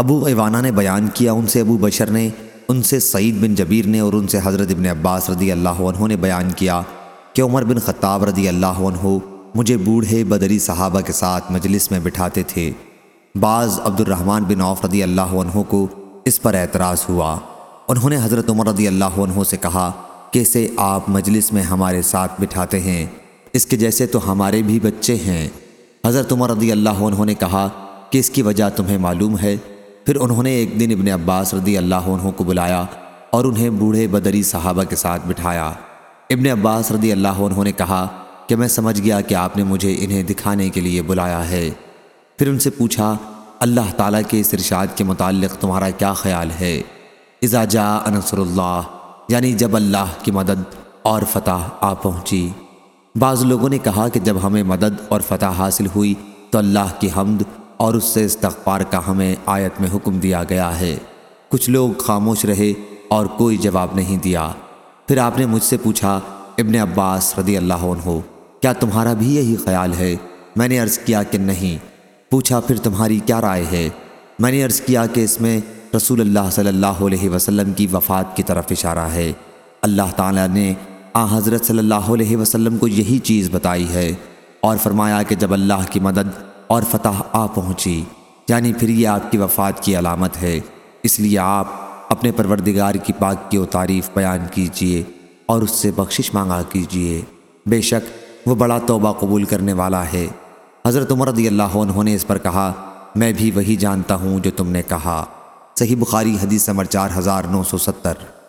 ابو ایوانہ نے بیان کیا، ان سے ابو بشر نے، ان سے سعید بن جبیر نے اور ان سے حضرت ابن عباس رضی اللہ عنہ نے بیان کیا کہ عمر بن خطاب رضی اللہ عنہ مجھے بوڑھے بدری صحابہ کے ساتھ مجلس میں بٹھاتے تھے۔ بعض عبد الرحمن بن عوف رضی اللہ عنہ کو اس پر اعتراض ہوا۔ انہوں نے حضرت عمر رضی اللہ عنہ سے کہا کہ اسے آپ مجلس میں ہمارے ساتھ بٹھاتے ہیں، اس کے جیسے تو ہمارے بھی بچے ہیں۔ حضرت عمر رضی اللہ عنہ نے کہا کہ اس کی وجہ تمہیں معلوم ہے پھر انہوں نے ایک دن ابن عباس رضی اللہ عنہ کو بلایا اور انہیں بوڑھے بدری صحابہ کے ساتھ بٹھایا۔ ابن عباس رضی اللہ عنہ نے کہا کہ میں سمجھ گیا کہ آپ نے مجھے انہیں دکھانے کے لیے بلایا ہے۔ پھر ان سے پوچھا، اللہ تعالیٰ کے اس ارشاد کے متعلق تمہارا کیا خیال ہے؟ اذا جاء انصر اللہ یعنی جب اللہ کی مدد اور فتح آ پہنچی۔ بعض لوگوں نے کہا کہ جب ہمیں مدد اور فتح حاصل ہوئی تو اللہ کی حمد اور اس سے استغفار کا ہمیں آیت میں حکم دیا گیا ہے۔ کچھ لوگ خاموش رہے اور کوئی جواب نہیں دیا۔ پھر آپ نے مجھ سے پوچھا، ابن عباس رضی اللہ عنہ، کیا تمہارا بھی یہی خیال ہے؟ میں نے عرض کیا کہ نہیں۔ پوچھا، پھر تمہاری کیا رائے ہے؟ میں نے عرض کیا کہ اس میں رسول اللہ صلی اللہ علیہ وسلم کی وفات کی طرف اشارہ ہے۔ اللہ تعالیٰ نے آ حضرت صلی اللہ علیہ وسلم کو یہی چیز بتائی ہے اور فرمایا کہ جب اللہ کی مدد اور فتح آ پہنچی۔ یعنی پھر یہ آپ کی وفات کی علامت ہے۔ اس لیے آپ اپنے پروردگار کی پاک کی و تعریف بیان کیجیے اور اس سے بخشش مانگا کیجیے۔ بے شک وہ بڑا توبہ قبول کرنے والا ہے۔ حضرت عمر رضی اللہ عنہ نے اس پر کہا، میں بھی وہی جانتا ہوں جو تم نے کہا۔ صحیح بخاری حدیث نمبر چار ہزار نو سو ستر۔